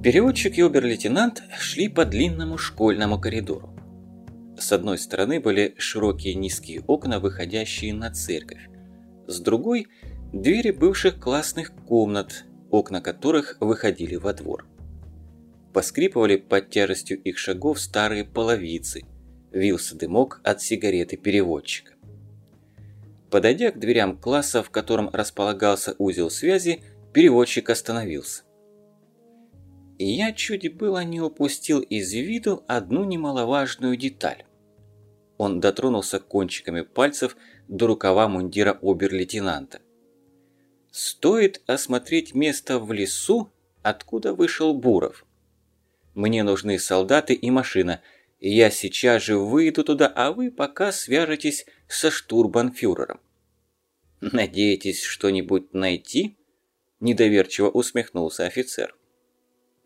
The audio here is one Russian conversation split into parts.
Переводчик и обер-лейтенант шли по длинному школьному коридору. С одной стороны были широкие низкие окна, выходящие на церковь. С другой – двери бывших классных комнат, окна которых выходили во двор. Поскрипывали под тяжестью их шагов старые половицы, вился дымок от сигареты переводчика. Подойдя к дверям класса, в котором располагался узел связи, переводчик остановился и я чуть было не упустил из виду одну немаловажную деталь. Он дотронулся кончиками пальцев до рукава мундира обер-лейтенанта. Стоит осмотреть место в лесу, откуда вышел Буров. Мне нужны солдаты и машина, я сейчас же выйду туда, а вы пока свяжетесь со штурбанфюрером. «Надеетесь что-нибудь найти?» – недоверчиво усмехнулся офицер.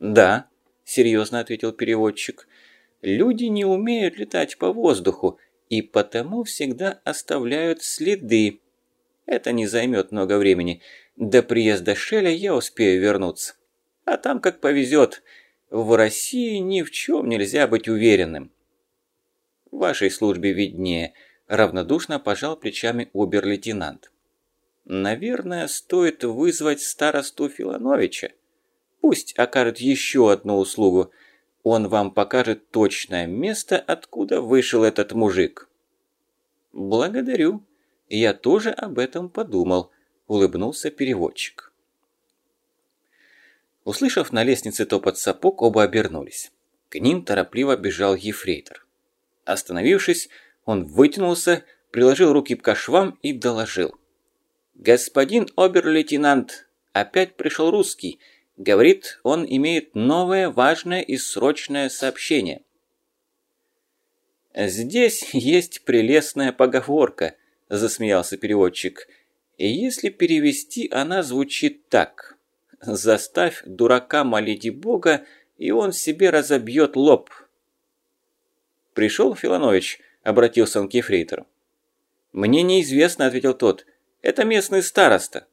«Да», – серьезно ответил переводчик, – «люди не умеют летать по воздуху и потому всегда оставляют следы. Это не займет много времени. До приезда Шеля я успею вернуться. А там как повезет. В России ни в чем нельзя быть уверенным». «В вашей службе виднее», – равнодушно пожал плечами обер-лейтенант. «Наверное, стоит вызвать старосту Филановича. Пусть окажет еще одну услугу. Он вам покажет точное место, откуда вышел этот мужик». «Благодарю. Я тоже об этом подумал», – улыбнулся переводчик. Услышав на лестнице топот сапог, оба обернулись. К ним торопливо бежал ефрейтор. Остановившись, он вытянулся, приложил руки к швам и доложил. «Господин обер-лейтенант, опять пришел русский, Говорит, он имеет новое, важное и срочное сообщение. «Здесь есть прелестная поговорка», – засмеялся переводчик. «И если перевести, она звучит так. Заставь дурака молить Бога, и он себе разобьет лоб». «Пришел Филонович», – обратился он к ефрейтору. «Мне неизвестно», – ответил тот. «Это местный староста».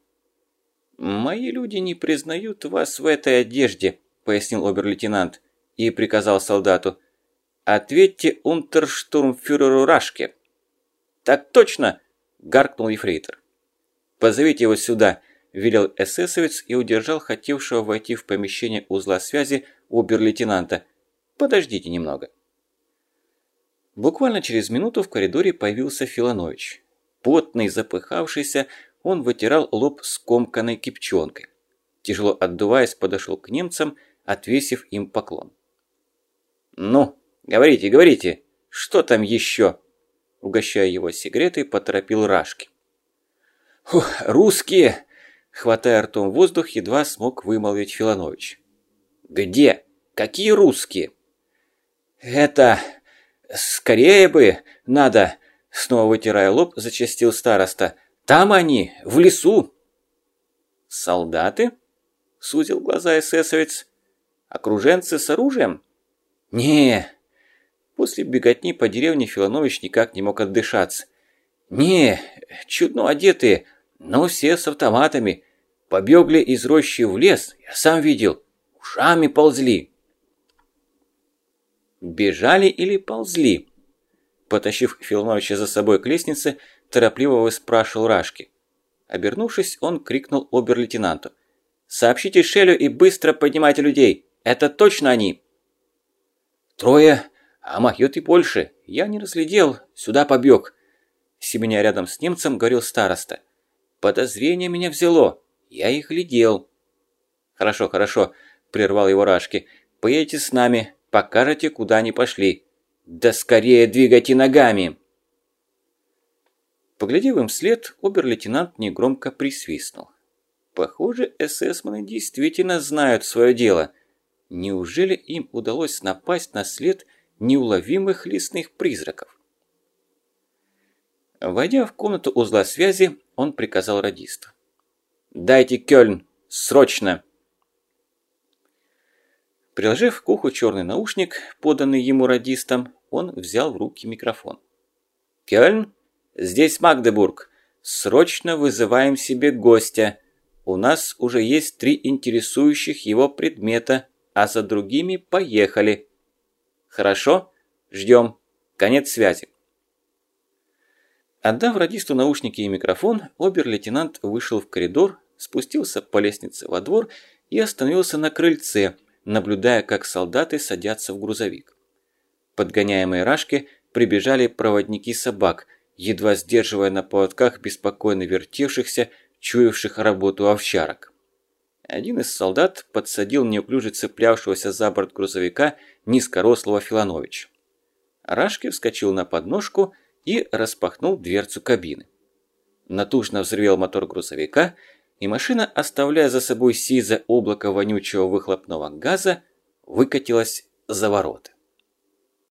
«Мои люди не признают вас в этой одежде», – пояснил обер-лейтенант и приказал солдату. «Ответьте унтерштурмфюреру Рашке». «Так точно!» – гаркнул ефрейтор. «Позовите его сюда», – велел эсэсовец и удержал хотевшего войти в помещение узла связи обер-лейтенанта. «Подождите немного». Буквально через минуту в коридоре появился Филонович. Потный, запыхавшийся, он вытирал лоб скомканной кипчонкой. Тяжело отдуваясь, подошел к немцам, отвесив им поклон. «Ну, говорите, говорите, что там еще?» Угощая его сигаретой, поторопил Рашки. «Фух, русские!» Хватая ртом воздух, едва смог вымолвить Филонович. «Где? Какие русские?» «Это... скорее бы надо!» Снова вытирая лоб, зачастил староста – там они, в лесу!» «Солдаты?» – сузил глаза эсэсовец. «Окруженцы с оружием?» «Не!» После беготни по деревне Филонович никак не мог отдышаться. «Не, чудно одетые, но все с автоматами. Побегли из рощи в лес, я сам видел. Ушами ползли». «Бежали или ползли?» Потащив Филоновича за собой к лестнице, торопливо выспрашивал Рашки. Обернувшись, он крикнул обер-лейтенанту. «Сообщите Шелю и быстро поднимайте людей! Это точно они!» «Трое, а махет и больше. Я не разглядел, сюда побег!» Семеня рядом с немцем говорил староста. «Подозрение меня взяло, я их глядел». «Хорошо, хорошо», – прервал его Рашки. «Поедете с нами, покажете, куда они пошли. Да скорее двигайте ногами!» Поглядев им вслед, обер-лейтенант негромко присвистнул. Похоже, эсэсманы действительно знают свое дело. Неужели им удалось напасть на след неуловимых лесных призраков? Войдя в комнату узла связи, он приказал радисту. «Дайте Кёльн! Срочно!» Приложив к уху черный наушник, поданный ему радистом, он взял в руки микрофон. «Кёльн, Здесь Магдебург. Срочно вызываем себе гостя. У нас уже есть три интересующих его предмета. а за другими поехали. Хорошо? Ждем. Конец связи. Отдав радисту наушники и микрофон, обер-лейтенант вышел в коридор, спустился по лестнице во двор и остановился на крыльце, наблюдая, как солдаты садятся в грузовик. Подгоняемые Рашки прибежали проводники собак, едва сдерживая на поводках беспокойно вертевшихся, чуявших работу овчарок. Один из солдат подсадил неуклюже цеплявшегося за борт грузовика низкорослого Филановича. Рашки вскочил на подножку и распахнул дверцу кабины. Натужно взревел мотор грузовика, и машина, оставляя за собой сизое облако вонючего выхлопного газа, выкатилась за ворота.